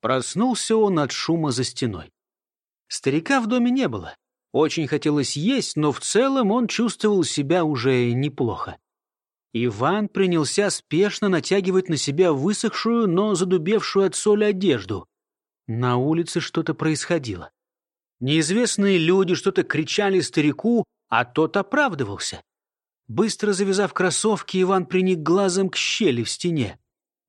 Проснулся он от шума за стеной. Старика в доме не было. Очень хотелось есть, но в целом он чувствовал себя уже неплохо. Иван принялся спешно натягивать на себя высохшую, но задубевшую от соли одежду. На улице что-то происходило. Неизвестные люди что-то кричали старику, а тот оправдывался. Быстро завязав кроссовки, Иван приник глазом к щели в стене.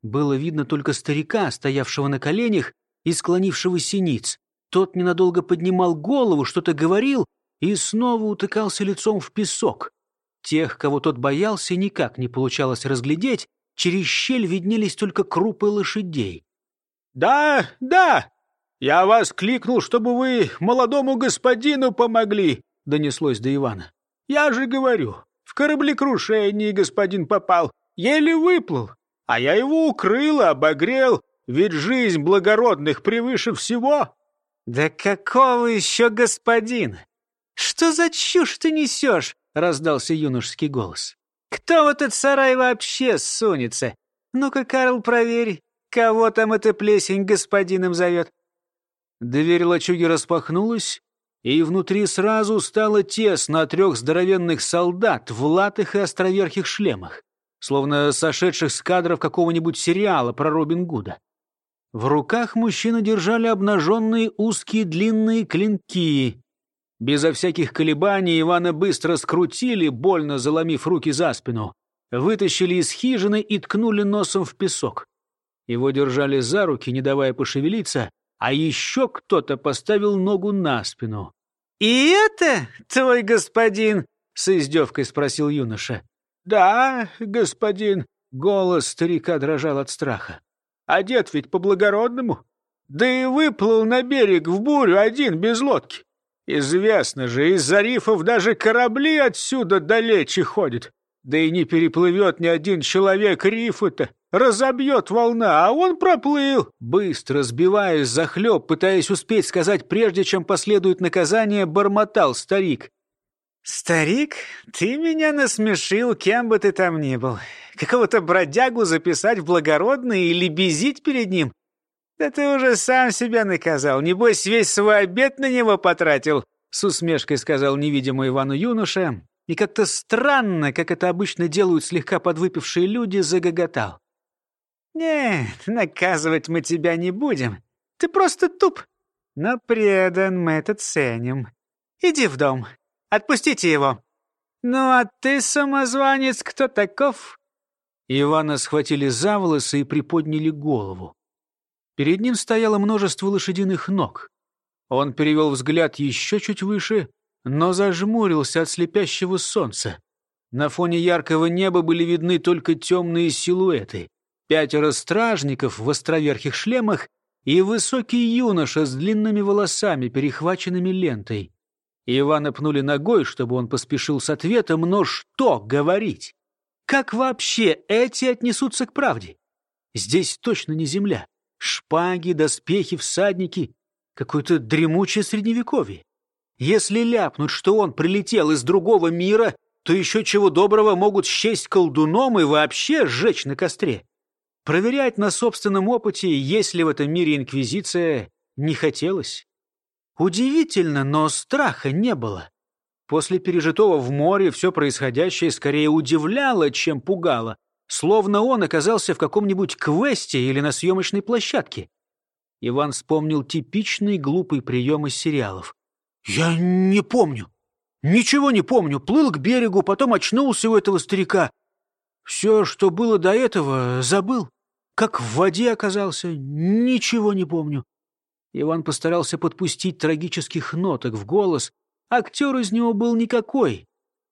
Было видно только старика, стоявшего на коленях и склонившего синиц. Тот ненадолго поднимал голову, что-то говорил и снова утыкался лицом в песок. Тех, кого тот боялся, никак не получалось разглядеть, через щель виднелись только крупы лошадей. «Да, да, я вас кликнул, чтобы вы молодому господину помогли», — донеслось до Ивана. «Я же говорю, в кораблекрушении господин попал, еле выплыл, а я его укрыл, обогрел, ведь жизнь благородных превыше всего». «Да какого еще господина? Что за чушь ты несешь?» — раздался юношеский голос. «Кто в этот сарай вообще сунется? Ну-ка, Карл, проверь, кого там эта плесень господином зовет». Дверь лачуги распахнулась, и внутри сразу стало тесно от трех здоровенных солдат в латых и островерхих шлемах, словно сошедших с кадров какого-нибудь сериала про Робин Гуда. В руках мужчины держали обнаженные узкие длинные клинки, Безо всяких колебаний Ивана быстро скрутили, больно заломив руки за спину. Вытащили из хижины и ткнули носом в песок. Его держали за руки, не давая пошевелиться, а еще кто-то поставил ногу на спину. «И это твой господин?» — с издевкой спросил юноша. «Да, господин», — голос старика дрожал от страха. «Одет ведь по-благородному. Да и выплыл на берег в бурю один без лодки. Известно же, из-за рифов даже корабли отсюда далече ходят. Да и не переплывет ни один человек рифы-то. Разобьет волна, а он проплыл. Быстро, сбиваясь за хлеб, пытаясь успеть сказать, прежде чем последует наказание, бормотал старик. «Старик, ты меня насмешил, кем бы ты там ни был. Какого-то бродягу записать в благородные или безить перед ним? «Да ты уже сам себя наказал. Небось, весь свой обед на него потратил», — с усмешкой сказал невидимый Ивану юноша. И как-то странно, как это обычно делают слегка подвыпившие люди, загоготал. «Нет, наказывать мы тебя не будем. Ты просто туп. Но предан мы это ценим. Иди в дом. Отпустите его. Ну а ты, самозванец, кто таков?» Ивана схватили за волосы и приподняли голову. Перед ним стояло множество лошадиных ног. Он перевел взгляд еще чуть выше, но зажмурился от слепящего солнца. На фоне яркого неба были видны только темные силуэты. Пятеро стражников в островерхих шлемах и высокий юноша с длинными волосами, перехваченными лентой. Ивана пнули ногой, чтобы он поспешил с ответом, но что говорить? Как вообще эти отнесутся к правде? Здесь точно не земля. Шпаги, доспехи, всадники. Какое-то дремучее средневековье. Если ляпнуть, что он прилетел из другого мира, то еще чего доброго могут счесть колдуном и вообще сжечь на костре. Проверять на собственном опыте, есть ли в этом мире инквизиция, не хотелось. Удивительно, но страха не было. После пережитого в море все происходящее скорее удивляло, чем пугало словно он оказался в каком-нибудь квесте или на съемочной площадке. Иван вспомнил типичный глупый прием из сериалов. «Я не помню. Ничего не помню. Плыл к берегу, потом очнулся у этого старика. Все, что было до этого, забыл. Как в воде оказался, ничего не помню». Иван постарался подпустить трагических ноток в голос. Актер из него был никакой.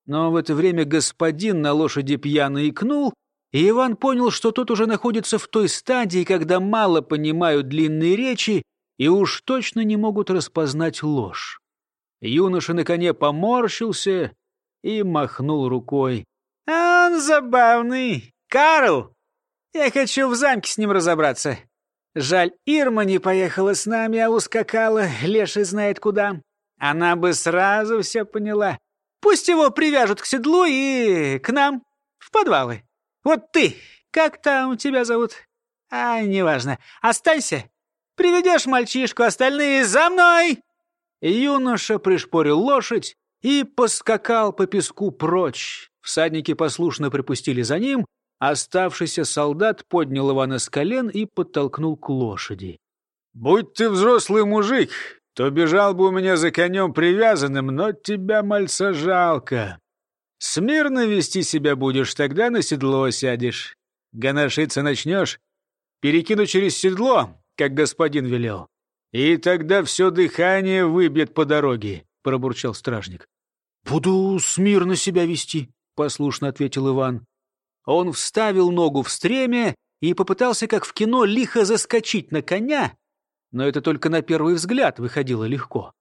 Но в это время господин на лошади пьяно икнул, и Иван понял, что тот уже находится в той стадии, когда мало понимают длинные речи и уж точно не могут распознать ложь. Юноша на коне поморщился и махнул рукой. «А он забавный! Карл! Я хочу в замке с ним разобраться. Жаль, Ирма не поехала с нами, а ускакала, леший знает куда. Она бы сразу все поняла. Пусть его привяжут к седлу и к нам, в подвалы. Вот ты, как там тебя зовут? А, неважно. Останься. Приведешь мальчишку, остальные за мной!» Юноша пришпорил лошадь и поскакал по песку прочь. Всадники послушно припустили за ним, оставшийся солдат поднял Ивана с колен и подтолкнул к лошади. «Будь ты взрослый мужик, то бежал бы у меня за конем привязанным, но тебя, мальца, жалко. Смирно вести себя будешь, тогда на седло сядешь. Гоношиться начнешь, перекину через седло, как господин велел. И тогда все дыхание выбьет по дороге, — пробурчал стражник. — Буду смирно себя вести, — послушно ответил Иван. Он вставил ногу в стремя и попытался, как в кино, лихо заскочить на коня, но это только на первый взгляд выходило легко.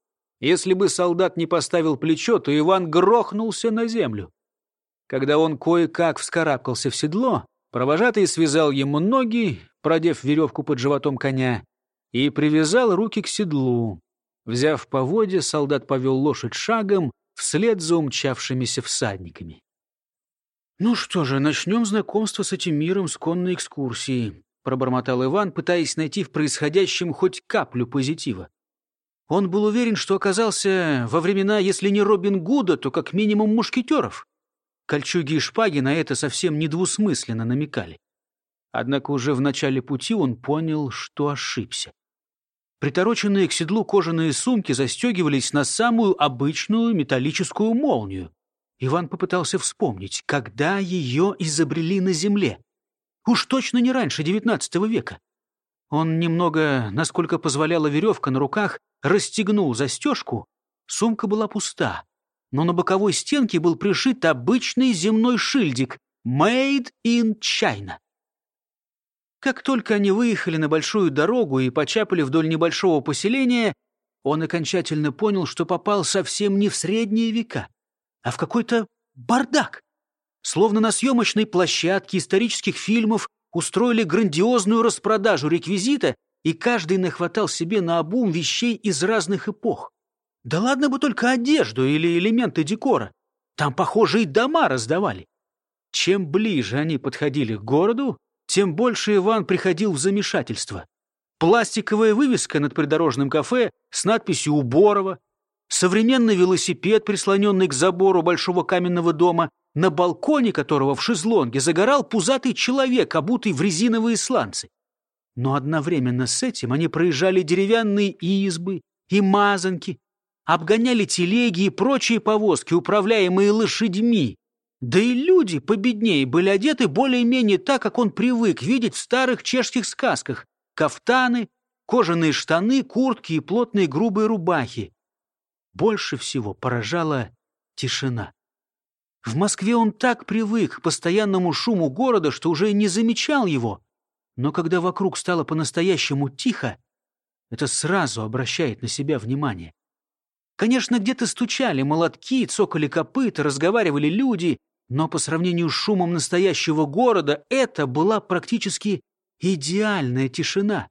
Если бы солдат не поставил плечо, то Иван грохнулся на землю. Когда он кое-как вскарабкался в седло, провожатый связал ему ноги, продев веревку под животом коня, и привязал руки к седлу. Взяв поводья, солдат повел лошадь шагом вслед за умчавшимися всадниками. «Ну что же, начнем знакомство с этим миром с конной экскурсии», пробормотал Иван, пытаясь найти в происходящем хоть каплю позитива. Он был уверен, что оказался во времена, если не Робин Гуда, то как минимум мушкетеров. Кольчуги и шпаги на это совсем недвусмысленно намекали. Однако уже в начале пути он понял, что ошибся. Притороченные к седлу кожаные сумки застегивались на самую обычную металлическую молнию. Иван попытался вспомнить, когда ее изобрели на земле. Уж точно не раньше девятнадцатого века. Он немного, насколько позволяла веревка на руках, расстегнул застежку. Сумка была пуста, но на боковой стенке был пришит обычный земной шильдик «Made in China». Как только они выехали на большую дорогу и почапали вдоль небольшого поселения, он окончательно понял, что попал совсем не в средние века, а в какой-то бардак. Словно на съемочной площадке исторических фильмов устроили грандиозную распродажу реквизита, и каждый нахватал себе на обум вещей из разных эпох. Да ладно бы только одежду или элементы декора. Там, похоже, и дома раздавали. Чем ближе они подходили к городу, тем больше Иван приходил в замешательство. Пластиковая вывеска над придорожным кафе с надписью «Уборова», современный велосипед, прислоненный к забору большого каменного дома, на балконе которого в шезлонге загорал пузатый человек, обутый в резиновые сланцы. Но одновременно с этим они проезжали деревянные избы и мазанки, обгоняли телеги и прочие повозки, управляемые лошадьми, да и люди победнее были одеты более-менее так, как он привык видеть в старых чешских сказках. Кафтаны, кожаные штаны, куртки и плотные грубые рубахи. Больше всего поражала тишина. В Москве он так привык к постоянному шуму города, что уже не замечал его. Но когда вокруг стало по-настоящему тихо, это сразу обращает на себя внимание. Конечно, где-то стучали молотки, цокали копыта, разговаривали люди, но по сравнению с шумом настоящего города это была практически идеальная тишина.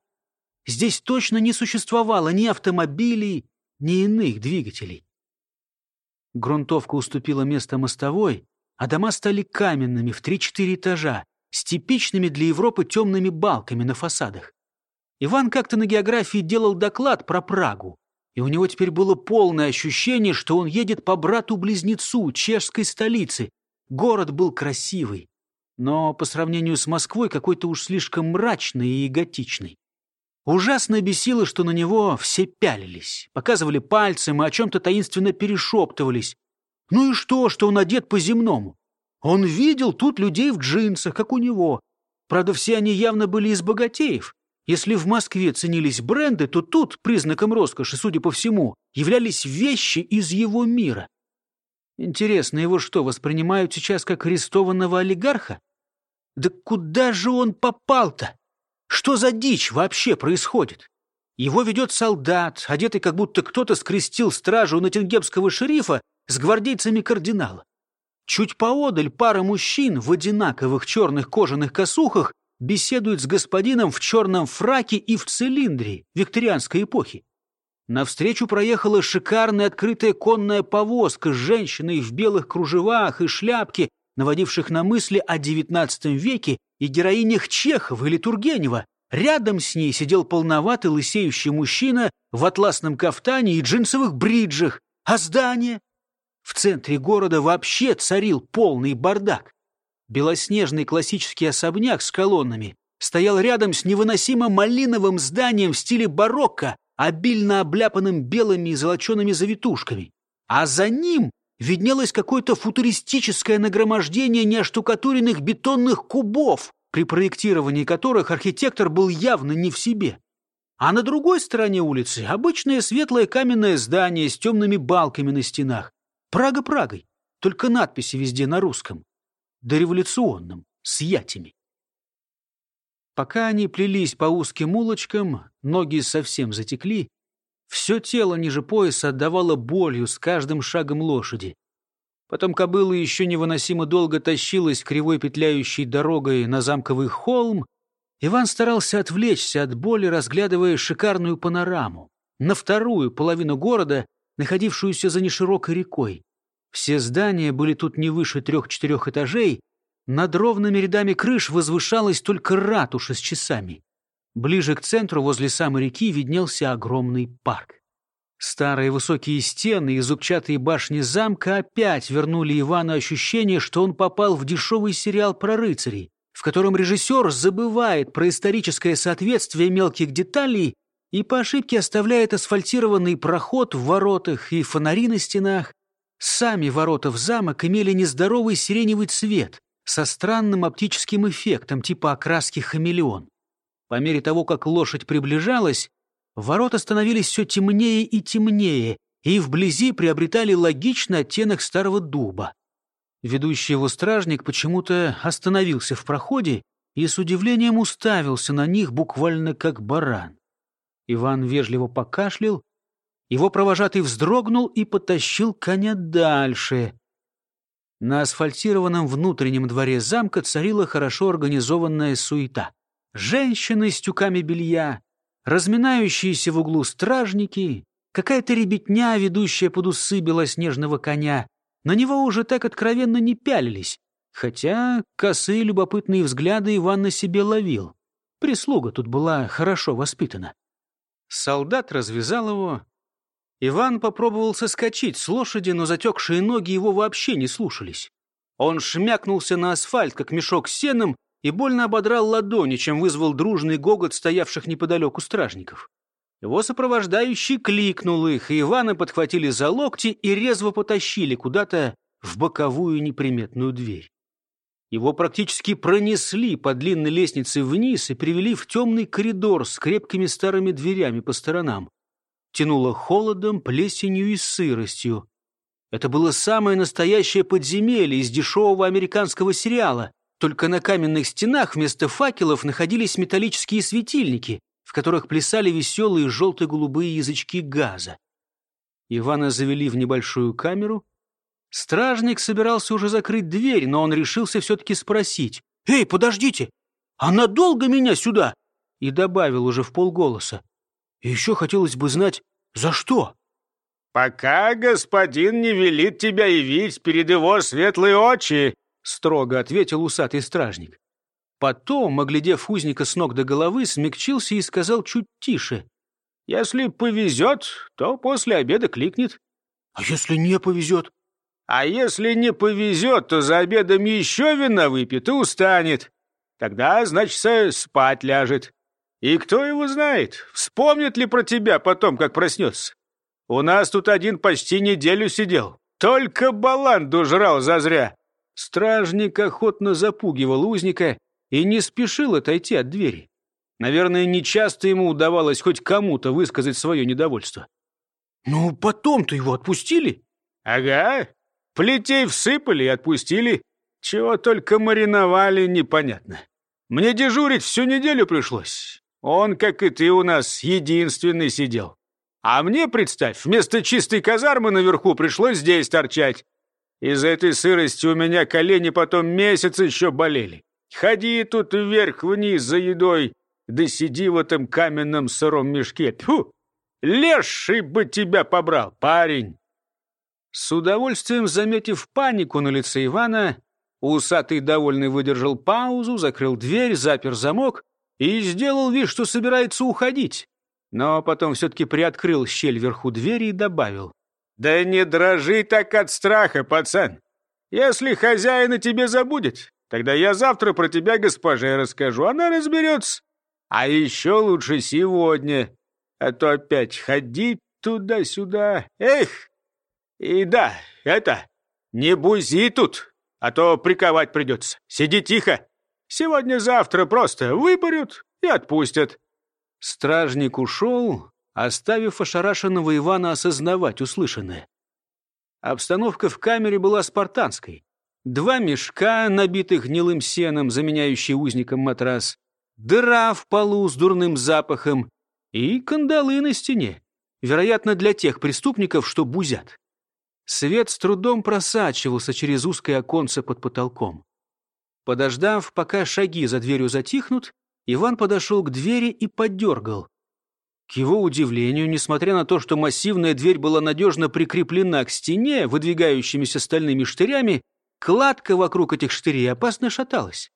Здесь точно не существовало ни автомобилей, ни иных двигателей. Грунтовка уступила место мостовой, а дома стали каменными в 3-4 этажа, с типичными для Европы темными балками на фасадах. Иван как-то на географии делал доклад про Прагу, и у него теперь было полное ощущение, что он едет по брату-близнецу чешской столицы, Город был красивый, но по сравнению с Москвой какой-то уж слишком мрачный и готичный. Ужасно бесило, что на него все пялились, показывали пальцем и о чем-то таинственно перешептывались. Ну и что, что он одет по-земному? Он видел тут людей в джинсах, как у него. Правда, все они явно были из богатеев. Если в Москве ценились бренды, то тут признаком роскоши, судя по всему, являлись вещи из его мира. Интересно, его что, воспринимают сейчас как арестованного олигарха? Да куда же он попал-то? Что за дичь вообще происходит? Его ведет солдат, одетый как будто кто-то скрестил стражу натингемского шерифа с гвардейцами кардинала. Чуть поодаль пара мужчин в одинаковых черных кожаных косухах беседует с господином в черном фраке и в цилиндре викторианской эпохи. Навстречу проехала шикарная открытая конная повозка с женщиной в белых кружевах и шляпке, наводивших на мысли о XIX веке и героинях Чехова или Тургенева, рядом с ней сидел полноватый лысеющий мужчина в атласном кафтане и джинсовых бриджах. А здание? В центре города вообще царил полный бардак. Белоснежный классический особняк с колоннами стоял рядом с невыносимо малиновым зданием в стиле барокко, обильно обляпанным белыми и золочеными завитушками. А за ним виднелось какое-то футуристическое нагромождение неоштукатуренных бетонных кубов, при проектировании которых архитектор был явно не в себе. А на другой стороне улицы обычное светлое каменное здание с темными балками на стенах. Прага Прагой, только надписи везде на русском. Дореволюционном, с ятями. Пока они плелись по узким улочкам, ноги совсем затекли, все тело ниже пояса отдавало болью с каждым шагом лошади. Потом кобыла еще невыносимо долго тащилась кривой петляющей дорогой на замковый холм. Иван старался отвлечься от боли, разглядывая шикарную панораму. На вторую половину города, находившуюся за неширокой рекой. Все здания были тут не выше трех-четырех этажей, над ровными рядами крыш возвышалась только ратуша с часами. Ближе к центру, возле самой реки, виднелся огромный парк. Старые высокие стены и зубчатые башни замка опять вернули Ивану ощущение, что он попал в дешевый сериал про рыцарей, в котором режиссер забывает про историческое соответствие мелких деталей и по ошибке оставляет асфальтированный проход в воротах и фонари на стенах. Сами ворота в замок имели нездоровый сиреневый цвет, со странным оптическим эффектом типа окраски хамелеон. По мере того, как лошадь приближалась, ворота становились все темнее и темнее, и вблизи приобретали логичный оттенок старого дуба. Ведущий его стражник почему-то остановился в проходе и с удивлением уставился на них буквально как баран. Иван вежливо покашлял, его провожатый вздрогнул и потащил коня дальше. На асфальтированном внутреннем дворе замка царила хорошо организованная суета. Женщины с тюками белья, разминающиеся в углу стражники, какая-то ребятня, ведущая под усы белоснежного коня. На него уже так откровенно не пялились, хотя косые любопытные взгляды Иван на себе ловил. Прислуга тут была хорошо воспитана. Солдат развязал его, Иван попробовал соскочить с лошади, но затекшие ноги его вообще не слушались. Он шмякнулся на асфальт, как мешок с сеном, и больно ободрал ладони, чем вызвал дружный гогот стоявших неподалеку стражников. Его сопровождающий кликнул их, и Ивана подхватили за локти и резво потащили куда-то в боковую неприметную дверь. Его практически пронесли по длинной лестнице вниз и привели в темный коридор с крепкими старыми дверями по сторонам тянуло холодом, плесенью и сыростью. Это было самое настоящее подземелье из дешевого американского сериала. Только на каменных стенах вместо факелов находились металлические светильники, в которых плясали веселые желто-голубые язычки газа. Ивана завели в небольшую камеру. Стражник собирался уже закрыть дверь, но он решился все-таки спросить. «Эй, подождите! А надолго меня сюда?» И добавил уже в полголоса. Еще хотелось бы знать, за что? «Пока господин не велит тебя явить перед его светлые очи», строго ответил усатый стражник. Потом, оглядев узника с ног до головы, смягчился и сказал чуть тише. «Если повезет, то после обеда кликнет». «А если не повезет?» «А если не повезет, то за обедом еще вина выпьет и устанет. Тогда, значит, спать ляжет. И кто его знает, вспомнит ли про тебя потом, как проснется. У нас тут один почти неделю сидел. Только баланду жрал зазря. Стражник охотно запугивал узника и не спешил отойти от двери. Наверное, нечасто ему удавалось хоть кому-то высказать свое недовольство. «Ну, потом-то его отпустили?» «Ага. Плетей всыпали и отпустили. Чего только мариновали, непонятно. Мне дежурить всю неделю пришлось. Он, как и ты, у нас единственный сидел. А мне, представь, вместо чистой казармы наверху пришлось здесь торчать. Из-за этой сырости у меня колени потом месяц еще болели. Ходи тут вверх-вниз за едой, да сиди в этом каменном сыром мешке. Тьфу! Леший бы тебя побрал, парень!» С удовольствием заметив панику на лице Ивана, усатый довольный выдержал паузу, закрыл дверь, запер замок и сделал вид, что собирается уходить. Но потом все-таки приоткрыл щель вверху двери и добавил. «Да не дрожи так от страха, пацан. Если хозяин о тебе забудет, тогда я завтра про тебя госпоже расскажу, она разберется. А еще лучше сегодня, а то опять ходить туда-сюда. Эх! И да, это, не бузи тут, а то приковать придется. Сиди тихо. Сегодня-завтра просто выпарют и отпустят». Стражник ушел, оставив ошарашенного Ивана осознавать услышанное. Обстановка в камере была спартанской. Два мешка, набитых гнилым сеном, заменяющие узникам матрас, дыра в полу с дурным запахом и кандалы на стене, вероятно, для тех преступников, что бузят. Свет с трудом просачивался через узкое оконце под потолком. Подождав, пока шаги за дверью затихнут, Иван подошел к двери и подергал. К его удивлению, несмотря на то, что массивная дверь была надежно прикреплена к стене, выдвигающимися стальными штырями, кладка вокруг этих штырей опасно шаталась.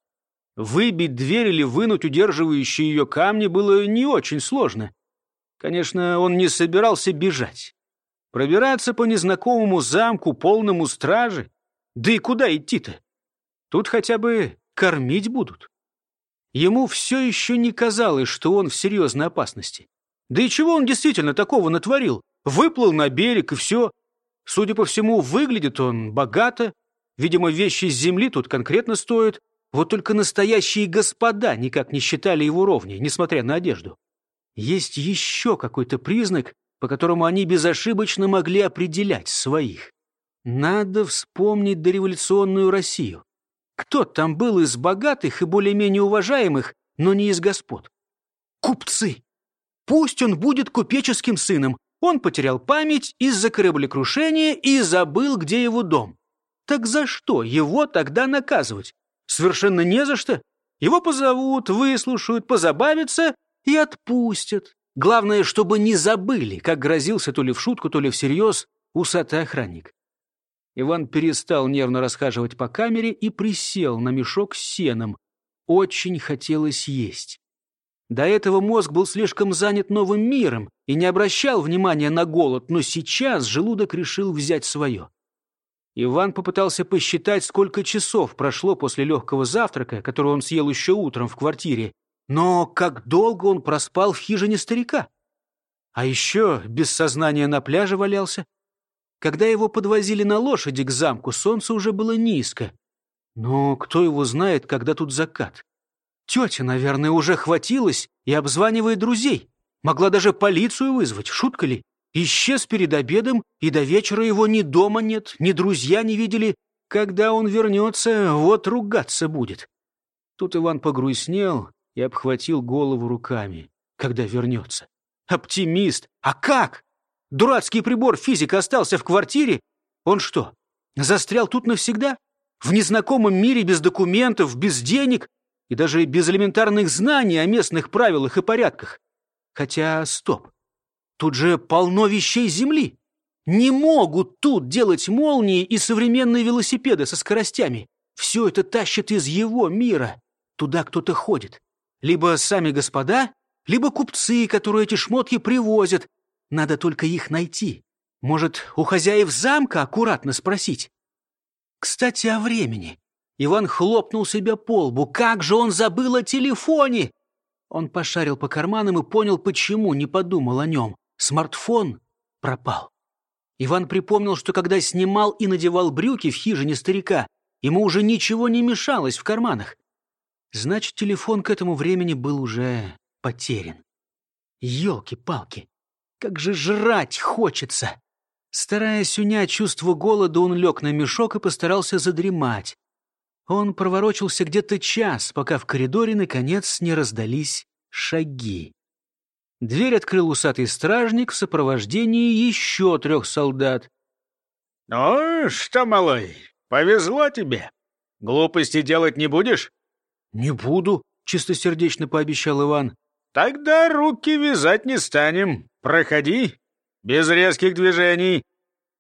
Выбить дверь или вынуть удерживающие ее камни было не очень сложно. Конечно, он не собирался бежать. Пробираться по незнакомому замку, полному стражи? Да и куда идти-то? Тут хотя бы кормить будут. Ему все еще не казалось, что он в серьезной опасности. Да и чего он действительно такого натворил? Выплыл на берег и все. Судя по всему, выглядит он богато. Видимо, вещи с земли тут конкретно стоят. Вот только настоящие господа никак не считали его ровнее, несмотря на одежду. Есть еще какой-то признак, по которому они безошибочно могли определять своих. Надо вспомнить дореволюционную Россию. Кто там был из богатых и более-менее уважаемых, но не из господ? Купцы! Пусть он будет купеческим сыном. Он потерял память из-за кораблекрушения и забыл, где его дом. Так за что его тогда наказывать? Совершенно не за что. Его позовут, выслушают, позабавятся и отпустят. Главное, чтобы не забыли, как грозился то ли в шутку, то ли всерьез усатый охранник. Иван перестал нервно расхаживать по камере и присел на мешок с сеном. Очень хотелось есть. До этого мозг был слишком занят новым миром и не обращал внимания на голод, но сейчас желудок решил взять свое. Иван попытался посчитать, сколько часов прошло после легкого завтрака, который он съел еще утром в квартире, но как долго он проспал в хижине старика. А еще без сознания на пляже валялся. Когда его подвозили на лошади к замку, солнце уже было низко. Но кто его знает, когда тут закат? Тетя, наверное, уже хватилась и обзванивает друзей. Могла даже полицию вызвать, шутка ли? Исчез перед обедом, и до вечера его ни дома нет, ни друзья не видели. Когда он вернется, вот ругаться будет. Тут Иван погрустнел и обхватил голову руками. Когда вернется? Оптимист! А как? Дурацкий прибор физика остался в квартире? Он что, застрял тут навсегда? В незнакомом мире без документов, без денег и даже без элементарных знаний о местных правилах и порядках? Хотя, стоп, тут же полно вещей Земли. Не могут тут делать молнии и современные велосипеды со скоростями. Все это тащит из его мира. Туда кто-то ходит. Либо сами господа, либо купцы, которые эти шмотки привозят, надо только их найти. Может, у хозяев замка аккуратно спросить? Кстати, о времени. Иван хлопнул себя по лбу. Как же он забыл о телефоне? Он пошарил по карманам и понял, почему не подумал о нем. Смартфон пропал. Иван припомнил, что когда снимал и надевал брюки в хижине старика, ему уже ничего не мешалось в карманах. Значит, телефон к этому времени был уже потерян. Ёлки-палки! Как же жрать хочется! Стараясь унять чувство голода, он лег на мешок и постарался задремать. Он проворочился где-то час, пока в коридоре, наконец, не раздались шаги. Дверь открыл усатый стражник в сопровождении еще трех солдат. — Ну что, малой, повезло тебе. Глупости делать не будешь? — Не буду, — чистосердечно пообещал Иван. «Тогда руки вязать не станем. Проходи, без резких движений».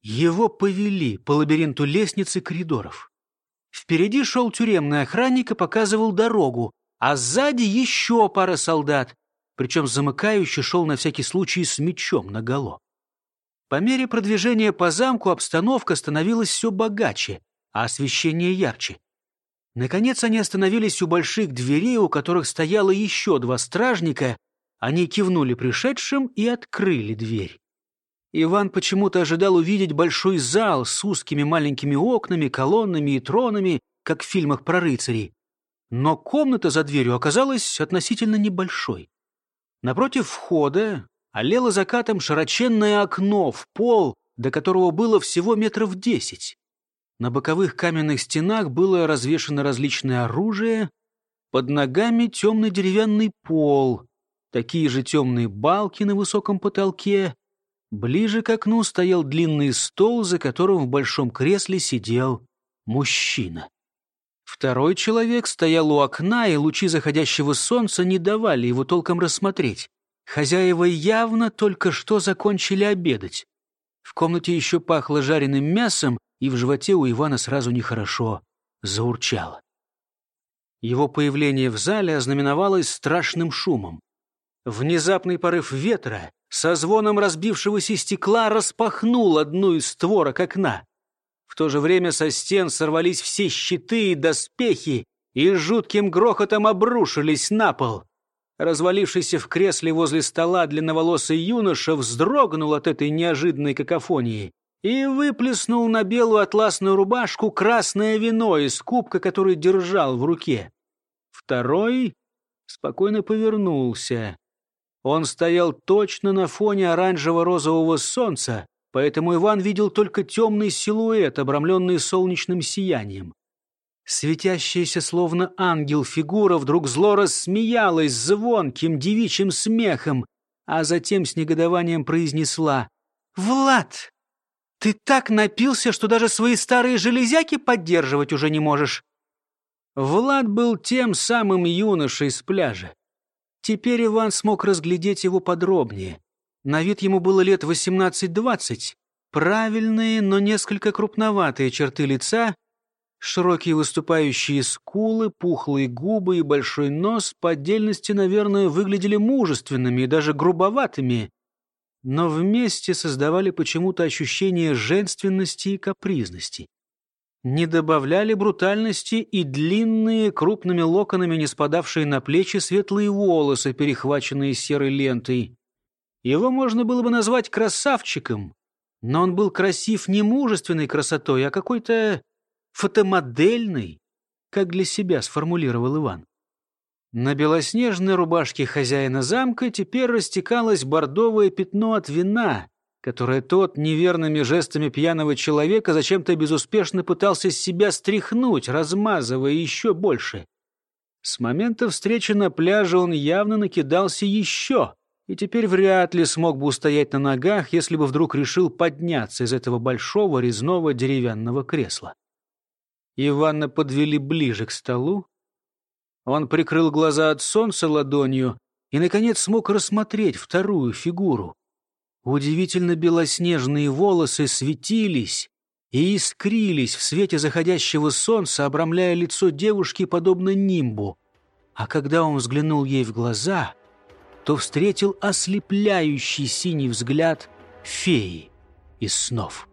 Его повели по лабиринту лестницы коридоров. Впереди шел тюремный охранник и показывал дорогу, а сзади еще пара солдат, причем замыкающий шел на всякий случай с мечом наголо. По мере продвижения по замку обстановка становилась все богаче, а освещение ярче. Наконец они остановились у больших дверей, у которых стояло еще два стражника. Они кивнули пришедшим и открыли дверь. Иван почему-то ожидал увидеть большой зал с узкими маленькими окнами, колоннами и тронами, как в фильмах про рыцарей. Но комната за дверью оказалась относительно небольшой. Напротив входа олело закатом широченное окно в пол, до которого было всего метров десять. На боковых каменных стенах было развешано различное оружие, под ногами темный деревянный пол, такие же темные балки на высоком потолке. Ближе к окну стоял длинный стол, за которым в большом кресле сидел мужчина. Второй человек стоял у окна, и лучи заходящего солнца не давали его толком рассмотреть. Хозяева явно только что закончили обедать. В комнате еще пахло жареным мясом, и в животе у Ивана сразу нехорошо заурчало. Его появление в зале ознаменовалось страшным шумом. Внезапный порыв ветра со звоном разбившегося стекла распахнул одну из створок окна. В то же время со стен сорвались все щиты и доспехи и жутким грохотом обрушились на пол. Развалившийся в кресле возле стола длинноволосый юноша вздрогнул от этой неожиданной какофонии и выплеснул на белую атласную рубашку красное вино из кубка, который держал в руке. Второй спокойно повернулся. Он стоял точно на фоне оранжево-розового солнца, поэтому Иван видел только темный силуэт, обрамленный солнечным сиянием. Светящаяся, словно ангел, фигура вдруг зло рассмеялась звонким девичьим смехом, а затем с негодованием произнесла «Влад, ты так напился, что даже свои старые железяки поддерживать уже не можешь. Влад был тем самым юношей с пляжа. Теперь Иван смог разглядеть его подробнее. На вид ему было лет 18-20. Правильные, но несколько крупноватые черты лица, широкие выступающие скулы, пухлые губы и большой нос по отдельности, наверное, выглядели мужественными и даже грубоватыми но вместе создавали почему-то ощущение женственности и капризности. Не добавляли брутальности и длинные, крупными локонами не спадавшие на плечи светлые волосы, перехваченные серой лентой. Его можно было бы назвать красавчиком, но он был красив не мужественной красотой, а какой-то фотомодельной, как для себя сформулировал Иван. На белоснежной рубашке хозяина замка теперь растекалось бордовое пятно от вина, которое тот неверными жестами пьяного человека зачем-то безуспешно пытался с себя стряхнуть, размазывая еще больше. С момента встречи на пляже он явно накидался еще, и теперь вряд ли смог бы устоять на ногах, если бы вдруг решил подняться из этого большого резного деревянного кресла. Ивана подвели ближе к столу, он прикрыл глаза от солнца ладонью и, наконец, смог рассмотреть вторую фигуру. Удивительно белоснежные волосы светились и искрились в свете заходящего солнца, обрамляя лицо девушки подобно нимбу. А когда он взглянул ей в глаза, то встретил ослепляющий синий взгляд феи из снов.